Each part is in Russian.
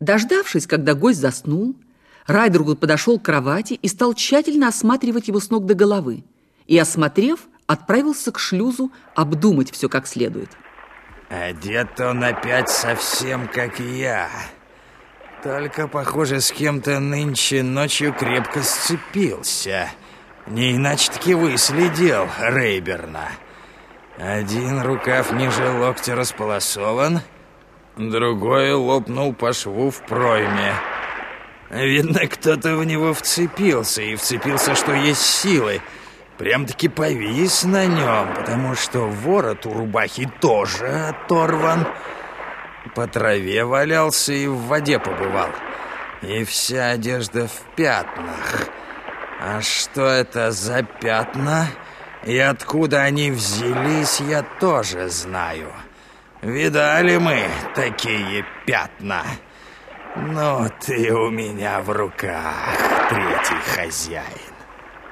Дождавшись, когда гость заснул, Райдергуд подошел к кровати и стал тщательно осматривать его с ног до головы. И, осмотрев, отправился к шлюзу обдумать все как следует. Одет он опять совсем как я. Только, похоже, с кем-то нынче ночью крепко сцепился. Не иначе-таки выследил Рейберна. Один рукав ниже локтя располосован, другой лопнул по шву в пройме. Видно, кто-то в него вцепился, и вцепился, что есть силы. Прям-таки повис на нем, потому что ворот у рубахи тоже оторван. По траве валялся и в воде побывал. И вся одежда в пятнах. А что это за пятна? И откуда они взялись, я тоже знаю. Видали мы такие пятна? Ну, ты у меня в руках, третий хозяин.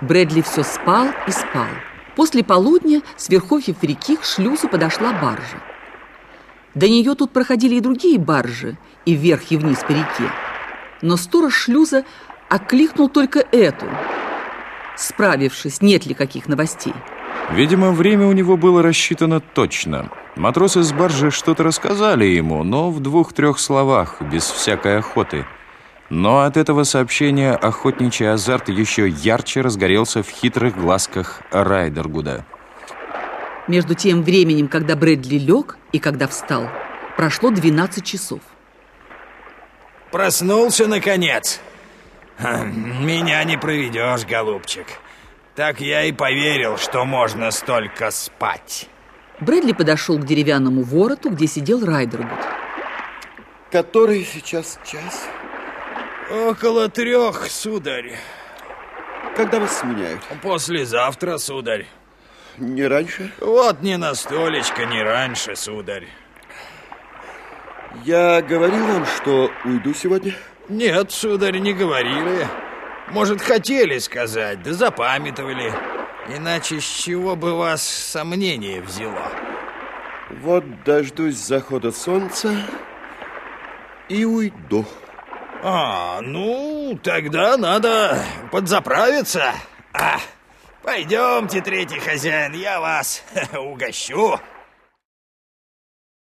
Брэдли все спал и спал. После полудня с верховьев реки к шлюзу подошла баржа. До нее тут проходили и другие баржи, и вверх, и вниз по реке. Но сторож шлюза окликнул только эту, справившись, нет ли каких новостей. Видимо, время у него было рассчитано точно. Матросы с баржи что-то рассказали ему, но в двух-трех словах, без всякой охоты. Но от этого сообщения охотничий азарт еще ярче разгорелся в хитрых глазках Райдергуда. Между тем временем, когда Брэдли лег и когда встал, прошло 12 часов. Проснулся, наконец. Меня не проведешь, голубчик. Так я и поверил, что можно столько спать. Брэдли подошел к деревянному вороту, где сидел Райдергуд. Который сейчас час? Около трех, сударь. Когда вас сменяют? Послезавтра, сударь. Не раньше? Вот не на столечко, не раньше, сударь. Я говорил вам, что уйду сегодня? Нет, сударь, не говорили. Может, хотели сказать, да запамятовали. Иначе с чего бы вас сомнение взяло? Вот дождусь захода солнца и уйду. А, ну, тогда надо подзаправиться. А, пойдемте, третий хозяин, я вас угощу.